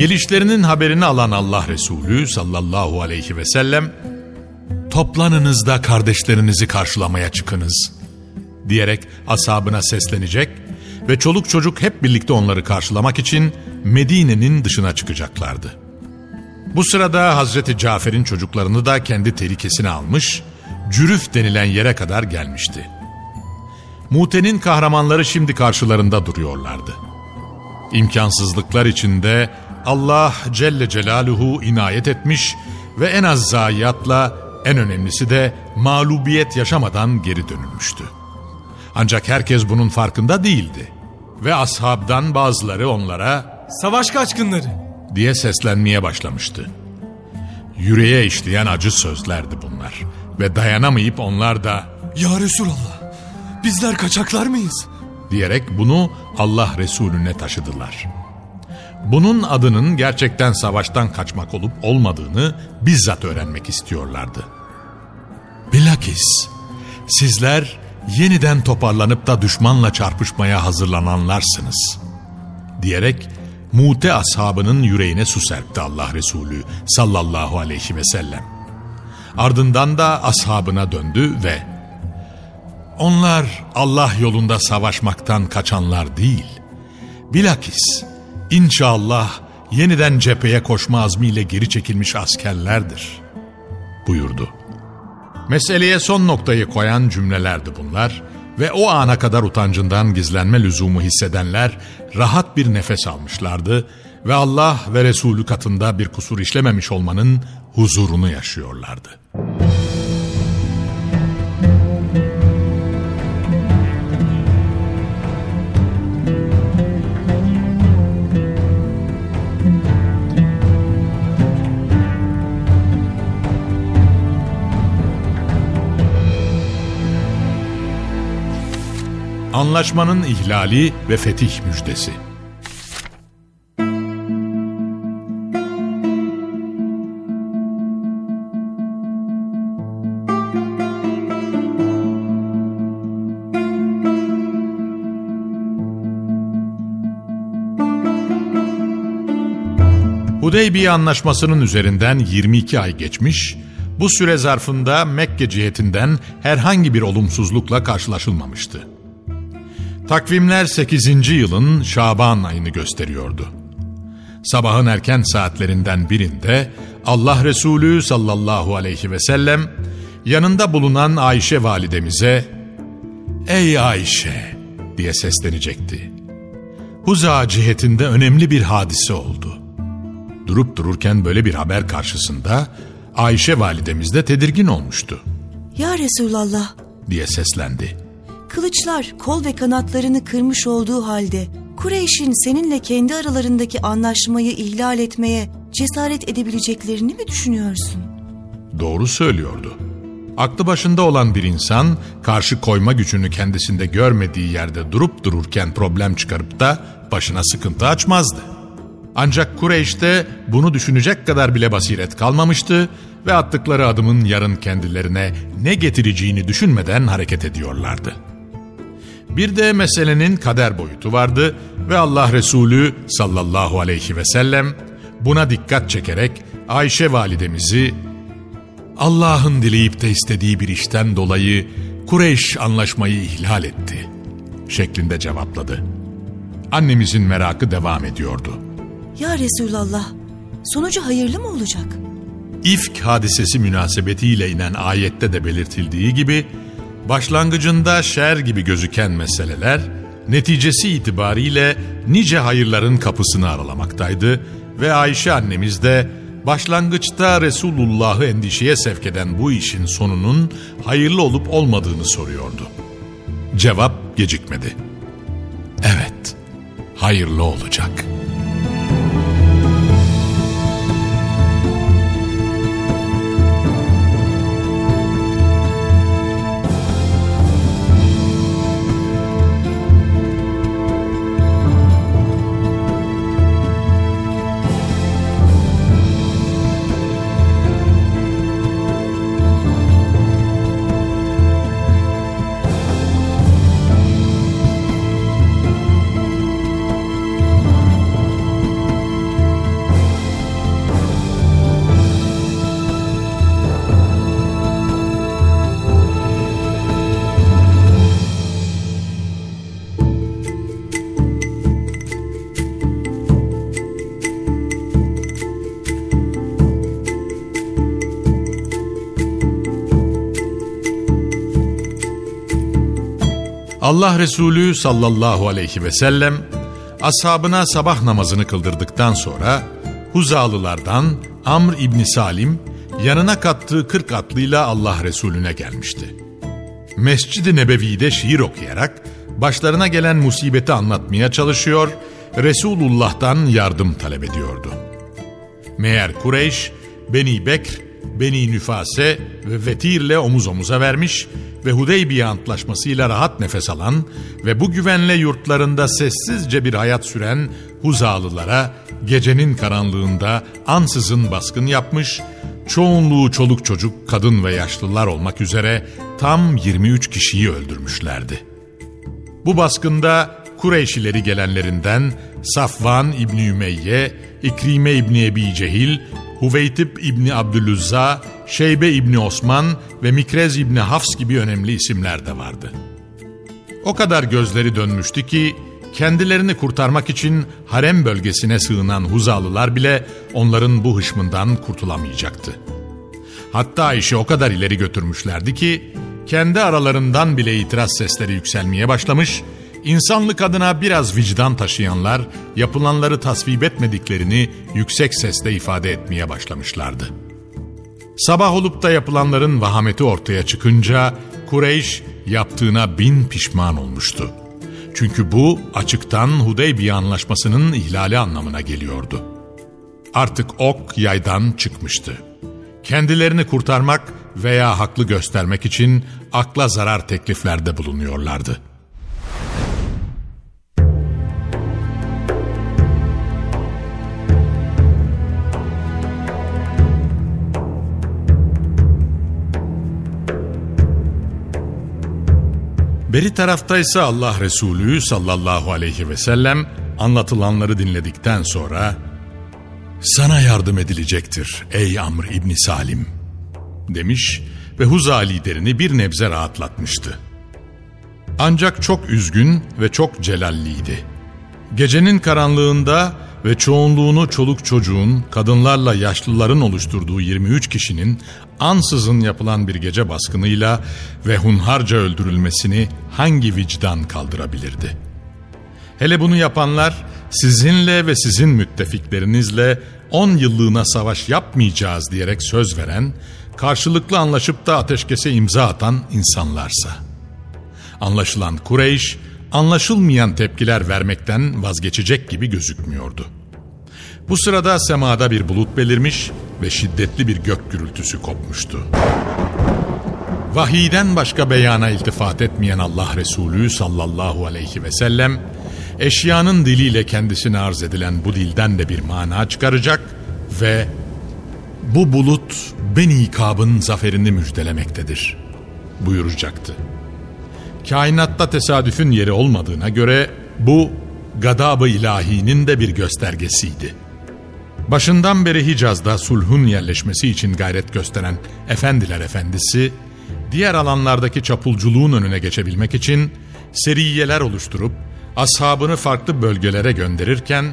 Gelişlerinin haberini alan Allah Resulü sallallahu aleyhi ve sellem Toplanınız da kardeşlerinizi karşılamaya çıkınız diyerek ashabına seslenecek ve çoluk çocuk hep birlikte onları karşılamak için Medine'nin dışına çıkacaklardı. Bu sırada Hazreti Cafer'in çocuklarını da kendi tehlikesine almış, Cürüf denilen yere kadar gelmişti. Mute'nin kahramanları şimdi karşılarında duruyorlardı. İmkansızlıklar içinde Allah Celle Celaluhu inayet etmiş ve en az zayiatla en önemlisi de mağlubiyet yaşamadan geri dönülmüştü. Ancak herkes bunun farkında değildi. Ve ashabdan bazıları onlara Savaş kaçkınları. diye seslenmeye başlamıştı. Yüreğe işleyen acı sözlerdi bunlar. Ve dayanamayıp onlar da Ya Resulallah. Bizler kaçaklar mıyız? diyerek bunu Allah Resulüne taşıdılar. Bunun adının gerçekten savaştan kaçmak olup olmadığını bizzat öğrenmek istiyorlardı. Bilakis sizler yeniden toparlanıp da düşmanla çarpışmaya hazırlananlarsınız. Diyerek Mute ashabının yüreğine su serpti Allah Resulü sallallahu aleyhi ve sellem. Ardından da ashabına döndü ve onlar Allah yolunda savaşmaktan kaçanlar değil. Bilakis inşallah yeniden cepheye koşma azmiyle geri çekilmiş askerlerdir buyurdu. Meseleye son noktayı koyan cümlelerdi bunlar ve o ana kadar utancından gizlenme lüzumu hissedenler rahat bir nefes almışlardı ve Allah ve Resulü katında bir kusur işlememiş olmanın huzurunu yaşıyorlardı. Anlaşmanın ihlali ve fetih müjdesi. Hudeybiye Anlaşması'nın üzerinden 22 ay geçmiş, bu süre zarfında Mekke cihetinden herhangi bir olumsuzlukla karşılaşılmamıştı. Takvimler 8. yılın Şaban ayını gösteriyordu. Sabahın erken saatlerinden birinde Allah Resulü sallallahu aleyhi ve sellem yanında bulunan Ayşe validemize ''Ey Ayşe'' diye seslenecekti. Huza cihetinde önemli bir hadise oldu. Durup dururken böyle bir haber karşısında Ayşe validemiz de tedirgin olmuştu Ya Resulallah, diye seslendi. Kılıçlar kol ve kanatlarını kırmış olduğu halde Kureyş'in seninle kendi aralarındaki anlaşmayı ihlal etmeye cesaret edebileceklerini mi düşünüyorsun? Doğru söylüyordu. Aklı başında olan bir insan karşı koyma gücünü kendisinde görmediği yerde durup dururken problem çıkarıp da başına sıkıntı açmazdı. Ancak Kureyş'te bunu düşünecek kadar bile basiret kalmamıştı ve attıkları adımın yarın kendilerine ne getireceğini düşünmeden hareket ediyorlardı. Bir de meselenin kader boyutu vardı ve Allah Resulü sallallahu aleyhi ve sellem buna dikkat çekerek Ayşe validemizi Allah'ın dileyip de istediği bir işten dolayı Kureyş anlaşmayı ihlal etti şeklinde cevapladı. Annemizin merakı devam ediyordu. Ya Resulallah, sonucu hayırlı mı olacak? İfk hadisesi münasebetiyle inen ayette de belirtildiği gibi başlangıcında şer gibi gözüken meseleler neticesi itibariyle nice hayırların kapısını aralamaktaydı ve Ayşe annemiz de başlangıçta Resulullah'ı endişeye sevk eden bu işin sonunun hayırlı olup olmadığını soruyordu. Cevap gecikmedi. Evet, hayırlı olacak.'' Allah Resulü sallallahu aleyhi ve sellem ashabına sabah namazını kıldırdıktan sonra Huzalılardan Amr İbni Salim yanına kattığı kırk atlıyla Allah Resulüne gelmişti. Mescid-i Nebevi'de şiir okuyarak başlarına gelen musibeti anlatmaya çalışıyor, Resulullah'tan yardım talep ediyordu. Meğer Kureyş, Beni Bekr, Beni Nüfase ve Vetir'le omuz omuza vermiş ve Hudeybiye Antlaşması'yla rahat nefes alan ve bu güvenle yurtlarında sessizce bir hayat süren Huzalılara gecenin karanlığında ansızın baskın yapmış, çoğunluğu çoluk çocuk, kadın ve yaşlılar olmak üzere tam 23 kişiyi öldürmüşlerdi. Bu baskında Kureyşileri gelenlerinden Safvan İbni Ümeyye, İkrime İbni Ebi Cehil, Huveytip İbni Abdülüzza, Şeybe İbni Osman ve Mikrez İbni Hafs gibi önemli isimler de vardı. O kadar gözleri dönmüştü ki kendilerini kurtarmak için harem bölgesine sığınan Huzalılar bile onların bu hışmından kurtulamayacaktı. Hatta işi o kadar ileri götürmüşlerdi ki kendi aralarından bile itiraz sesleri yükselmeye başlamış İnsanlık adına biraz vicdan taşıyanlar yapılanları tasvip etmediklerini yüksek sesle ifade etmeye başlamışlardı. Sabah olup da yapılanların vahameti ortaya çıkınca Kureyş yaptığına bin pişman olmuştu. Çünkü bu açıktan Hudeybiye anlaşmasının ihlali anlamına geliyordu. Artık ok yaydan çıkmıştı. Kendilerini kurtarmak veya haklı göstermek için akla zarar tekliflerde bulunuyorlardı.'' Beri taraftaysa Allah Resulü sallallahu aleyhi ve sellem anlatılanları dinledikten sonra sana yardım edilecektir ey Amr İbni Salim demiş ve Huza liderini bir nebze rahatlatmıştı. Ancak çok üzgün ve çok celalliydi. Gecenin karanlığında ve çoğunluğunu çoluk çocuğun, kadınlarla yaşlıların oluşturduğu 23 kişinin ansızın yapılan bir gece baskınıyla ve hunharca öldürülmesini hangi vicdan kaldırabilirdi? Hele bunu yapanlar sizinle ve sizin müttefiklerinizle 10 yıllığına savaş yapmayacağız diyerek söz veren, karşılıklı anlaşıp da ateşkese imza atan insanlarsa. Anlaşılan Kureyş, anlaşılmayan tepkiler vermekten vazgeçecek gibi gözükmüyordu. Bu sırada semada bir bulut belirmiş ve şiddetli bir gök gürültüsü kopmuştu. Vahiyden başka beyana iltifat etmeyen Allah Resulü sallallahu aleyhi ve sellem eşyanın diliyle kendisine arz edilen bu dilden de bir mana çıkaracak ve bu bulut Beni Kab'ın zaferini müjdelemektedir buyuracaktı. Kainatta tesadüfün yeri olmadığına göre bu gadab-ı ilahinin de bir göstergesiydi. Başından beri Hicaz'da sulhun yerleşmesi için gayret gösteren Efendiler Efendisi, diğer alanlardaki çapulculuğun önüne geçebilmek için seriyeler oluşturup ashabını farklı bölgelere gönderirken,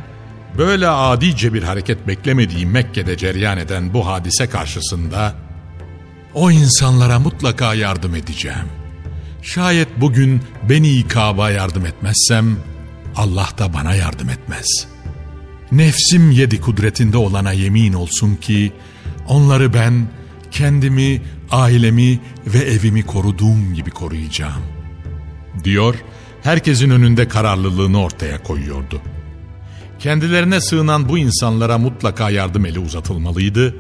böyle adice bir hareket beklemediği Mekke'de cereyan eden bu hadise karşısında, o insanlara mutlaka yardım edeceğim. Şayet bugün beni Kaba yardım etmezsem, Allah da bana yardım etmez. Nefsim yedi kudretinde olana yemin olsun ki, onları ben kendimi, ailemi ve evimi koruduğum gibi koruyacağım. Diyor, herkesin önünde kararlılığını ortaya koyuyordu. Kendilerine sığınan bu insanlara mutlaka yardım eli uzatılmalıydı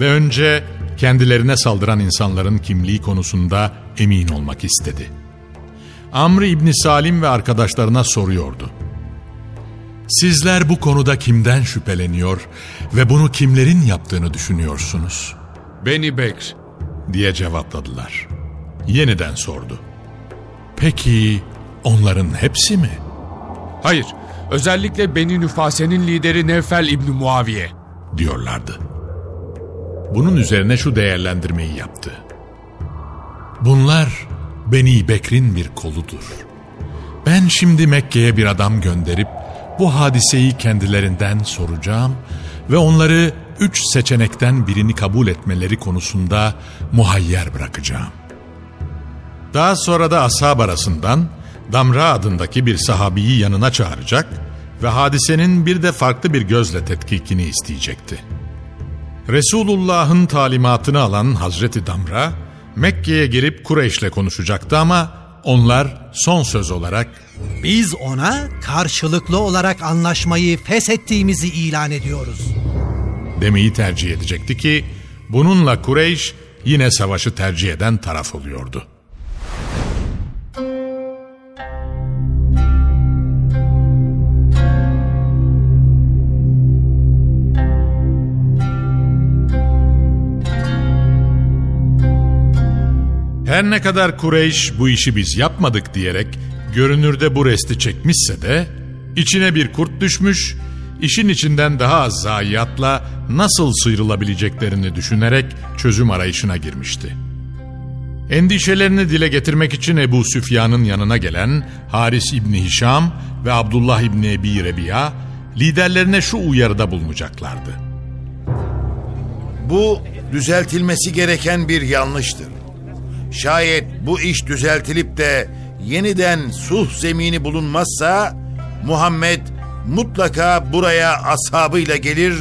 ve önce kendilerine saldıran insanların kimliği konusunda emin olmak istedi. Amr İbni Salim ve arkadaşlarına soruyordu. Sizler bu konuda kimden şüpheleniyor ve bunu kimlerin yaptığını düşünüyorsunuz? Beni Bekr. diye cevapladılar. Yeniden sordu. Peki onların hepsi mi? Hayır, özellikle Beni Nüfase'nin lideri Nevfel İbni Muaviye. diyorlardı. Bunun üzerine şu değerlendirmeyi yaptı. Bunlar Beni Bekr'in bir koludur. Ben şimdi Mekke'ye bir adam gönderip bu hadiseyi kendilerinden soracağım ve onları üç seçenekten birini kabul etmeleri konusunda muhayyer bırakacağım. Daha sonra da ashab arasından Damra adındaki bir sahabiyi yanına çağıracak ve hadisenin bir de farklı bir gözle tetkikini isteyecekti. Resulullah'ın talimatını alan Hazreti Damra, Mekke'ye girip Kureyş'le konuşacaktı ama onlar son söz olarak Biz ona karşılıklı olarak anlaşmayı feshettiğimizi ilan ediyoruz. demeyi tercih edecekti ki bununla Kureyş yine savaşı tercih eden taraf oluyordu. Her ne kadar Kureyş bu işi biz yapmadık diyerek görünürde bu resti çekmişse de içine bir kurt düşmüş, işin içinden daha az zayiatla nasıl sıyrılabileceklerini düşünerek çözüm arayışına girmişti. Endişelerini dile getirmek için Ebu Süfyan'ın yanına gelen Haris İbni Hişam ve Abdullah İbni Ebi Rebiya liderlerine şu uyarıda bulunacaklardı. Bu düzeltilmesi gereken bir yanlıştır. Şayet bu iş düzeltilip de yeniden sulh zemini bulunmazsa Muhammed mutlaka buraya ashabıyla gelir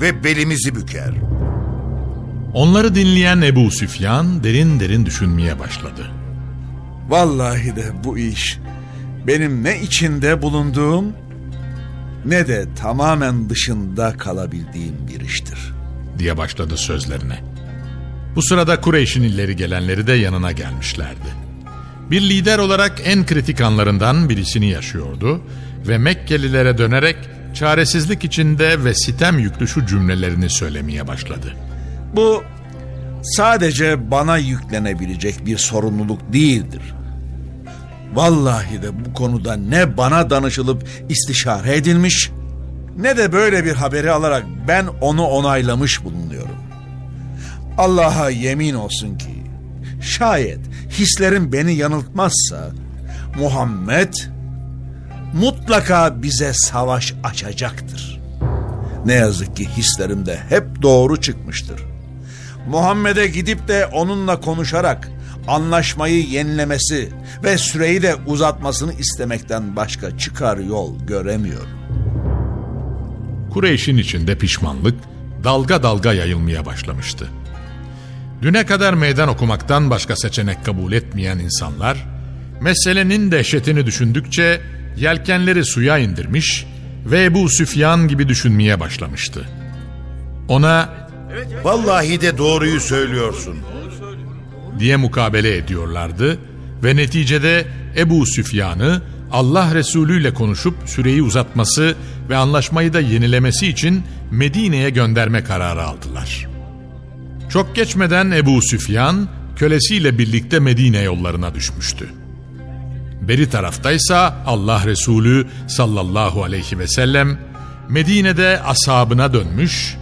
ve belimizi büker. Onları dinleyen Ebu Süfyan derin derin düşünmeye başladı. Vallahi de bu iş benim ne içinde bulunduğum ne de tamamen dışında kalabildiğim bir iştir. diye başladı sözlerine. Bu sırada Kureyş'in illeri gelenleri de yanına gelmişlerdi. Bir lider olarak en kritik anlarından birisini yaşıyordu ve Mekkelilere dönerek çaresizlik içinde ve sitem yüklü şu cümlelerini söylemeye başladı. Bu sadece bana yüklenebilecek bir sorumluluk değildir. Vallahi de bu konuda ne bana danışılıp istişare edilmiş ne de böyle bir haberi alarak ben onu onaylamış bulunuyorum. Allah'a yemin olsun ki şayet hislerim beni yanıltmazsa Muhammed mutlaka bize savaş açacaktır. Ne yazık ki hislerim de hep doğru çıkmıştır. Muhammed'e gidip de onunla konuşarak anlaşmayı yenilemesi ve süreyi de uzatmasını istemekten başka çıkar yol göremiyorum. Kureyş'in içinde pişmanlık dalga dalga yayılmaya başlamıştı. Düne kadar meydan okumaktan başka seçenek kabul etmeyen insanlar, meselenin dehşetini düşündükçe yelkenleri suya indirmiş ve Ebu Süfyan gibi düşünmeye başlamıştı. Ona Vallahi de doğruyu söylüyorsun. diye mukabele ediyorlardı ve neticede Ebu Süfyan'ı Allah Resulü ile konuşup süreyi uzatması ve anlaşmayı da yenilemesi için Medine'ye gönderme kararı aldılar. Çok geçmeden Ebu Süfyan kölesiyle birlikte Medine yollarına düşmüştü. Beri taraftaysa Allah Resulü sallallahu aleyhi ve sellem Medine'de ashabına dönmüş.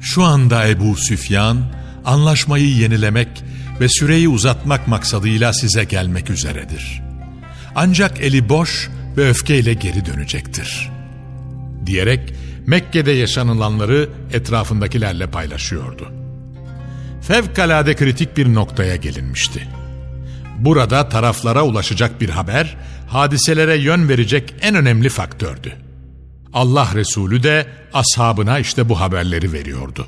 Şu anda Ebu Süfyan anlaşmayı yenilemek ve süreyi uzatmak maksadıyla size gelmek üzeredir. Ancak eli boş ve öfkeyle geri dönecektir. Diyerek Mekke'de yaşanılanları etrafındakilerle paylaşıyordu. Fevkalade kritik bir noktaya gelinmişti. Burada taraflara ulaşacak bir haber, hadiselere yön verecek en önemli faktördü. Allah Resulü de ashabına işte bu haberleri veriyordu.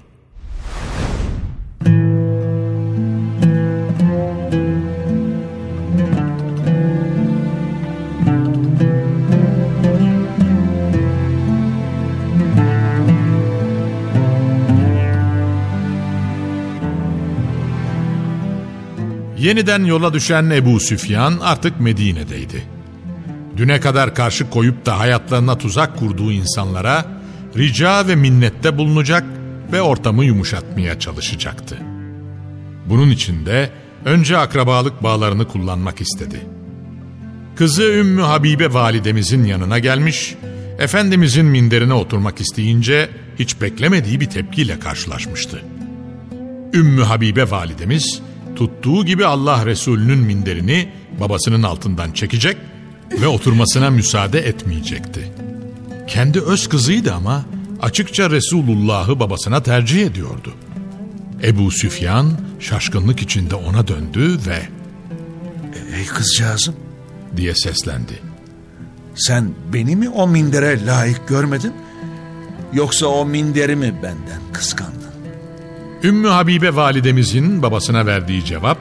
Yeniden yola düşen Ebu Süfyan artık Medine'deydi. Düne kadar karşı koyup da hayatlarına tuzak kurduğu insanlara rica ve minnette bulunacak ve ortamı yumuşatmaya çalışacaktı. Bunun için de önce akrabalık bağlarını kullanmak istedi. Kızı Ümmü Habibe validemizin yanına gelmiş, Efendimizin minderine oturmak isteyince hiç beklemediği bir tepkiyle karşılaşmıştı. Ümmü Habibe validemiz tuttuğu gibi Allah Resulü'nün minderini babasının altından çekecek ve oturmasına müsaade etmeyecekti. Kendi öz kızıydı ama açıkça Resulullah'ı babasına tercih ediyordu. Ebu Süfyan şaşkınlık içinde ona döndü ve Ey kızcağızım diye seslendi. sen beni mi o mindere layık görmedin? Yoksa o minderi mi benden kıskandın? Ümmü Habibe validemizin babasına verdiği cevap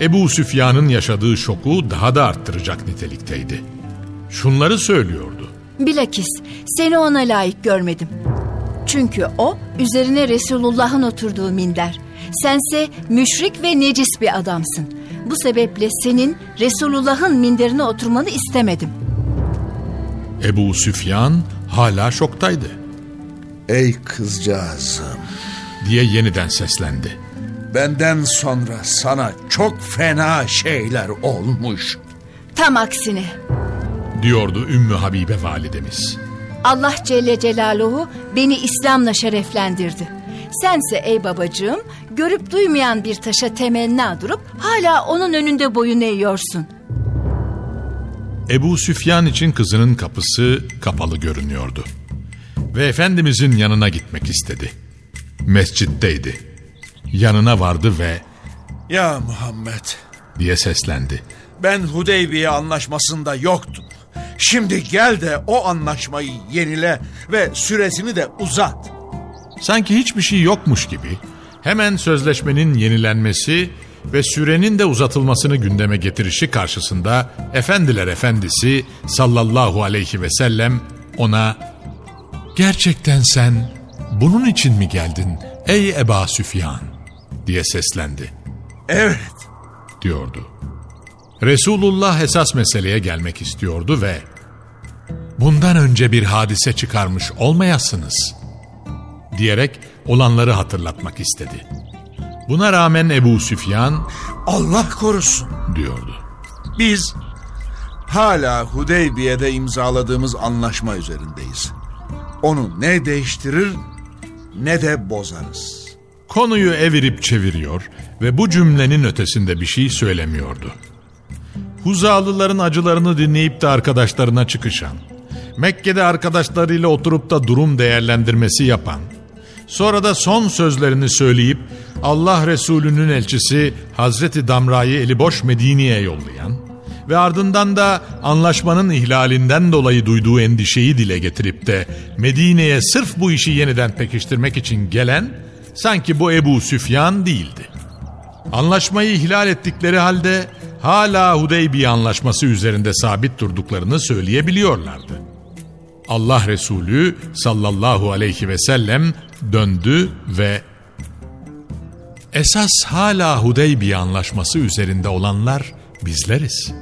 Ebu Süfyan'ın yaşadığı şoku daha da arttıracak nitelikteydi. Şunları söylüyordu. Bilakis seni ona layık görmedim. Çünkü o üzerine Resulullah'ın oturduğu minder. Sense müşrik ve necis bir adamsın. Bu sebeple senin Resulullah'ın minderine oturmanı istemedim. Ebu Süfyan hala şoktaydı Ey kızcağızım diye yeniden seslendi. benden sonra sana çok fena şeyler olmuş. Tam aksine Diyordu Ümmü Habibe validemiz. Allah Celle Celaluhu beni İslam'la şereflendirdi. Sense ey babacığım görüp duymayan bir taşa temenna durup hala onun önünde boyun eğiyorsun. Ebu Süfyan için kızının kapısı kapalı görünüyordu. Ve Efendimizin yanına gitmek istedi. Mescitteydi. Yanına vardı ve Ya Muhammed diye seslendi. ben Hudeybiye anlaşmasında yoktum. Şimdi gel de o anlaşmayı yenile ve süresini de uzat. Sanki hiçbir şey yokmuş gibi hemen sözleşmenin yenilenmesi ve sürenin de uzatılmasını gündeme getirişi karşısında Efendiler Efendisi sallallahu aleyhi ve sellem ona ''Gerçekten sen bunun için mi geldin ey Eba Süfyan?'' diye seslendi Evet diyordu. Resulullah esas meseleye gelmek istiyordu ve bundan önce bir hadise çıkarmış olmayasınız diyerek olanları hatırlatmak istedi. Buna rağmen Ebu Süfyan Allah korusun. diyordu. Biz hala Hudeybiye'de imzaladığımız anlaşma üzerindeyiz. Onu ne değiştirir ne de bozarız. Konuyu evirip çeviriyor ve bu cümlenin ötesinde bir şey söylemiyordu. Huzalıların acılarını dinleyip de arkadaşlarına çıkışan, Mekke'de arkadaşlarıyla oturup da durum değerlendirmesi yapan, sonra da son sözlerini söyleyip Allah Resulü'nün elçisi Hazreti Damra'yı eli boş Medine'ye yollayan ve ardından da anlaşmanın ihlalinden dolayı duyduğu endişeyi dile getirip de Medine'ye sırf bu işi yeniden pekiştirmek için gelen sanki bu Ebu Süfyan değildi. Anlaşmayı ihlal ettikleri halde hala Hudeybiye anlaşması üzerinde sabit durduklarını söyleyebiliyorlardı. Allah Resulü sallallahu aleyhi ve sellem döndü ve esas hala Hudeybiye anlaşması üzerinde olanlar bizleriz.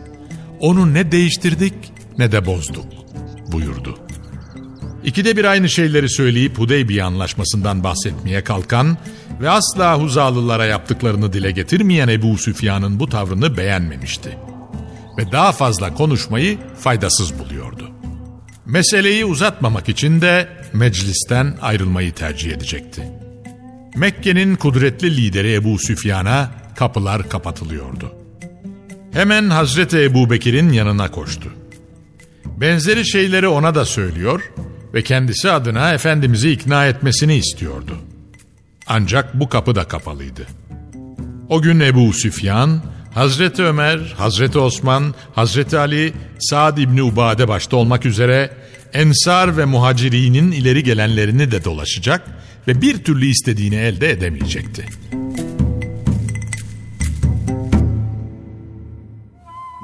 Onu ne değiştirdik ne de bozduk buyurdu. İkide bir aynı şeyleri söyleyip Hudeybiye anlaşmasından bahsetmeye kalkan ve asla Huzalılara yaptıklarını dile getirmeyen Ebu Süfyan'ın bu tavrını beğenmemişti. Ve daha fazla konuşmayı faydasız buluyordu. Meseleyi uzatmamak için de meclisten ayrılmayı tercih edecekti. Mekke'nin kudretli lideri Ebu Süfyan'a kapılar kapatılıyordu. Hemen Hazreti Ebu Bekir'in yanına koştu. Benzeri şeyleri ona da söylüyor ve kendisi adına Efendimiz'i ikna etmesini istiyordu. Ancak bu kapı da kapalıydı. O gün Ebu Süfyan, Hazreti Ömer, Hazreti Osman, Hazreti Ali, Saad İbni Ubade başta olmak üzere Ensar ve Muhaciri'nin ileri gelenlerini de dolaşacak ve bir türlü istediğini elde edemeyecekti.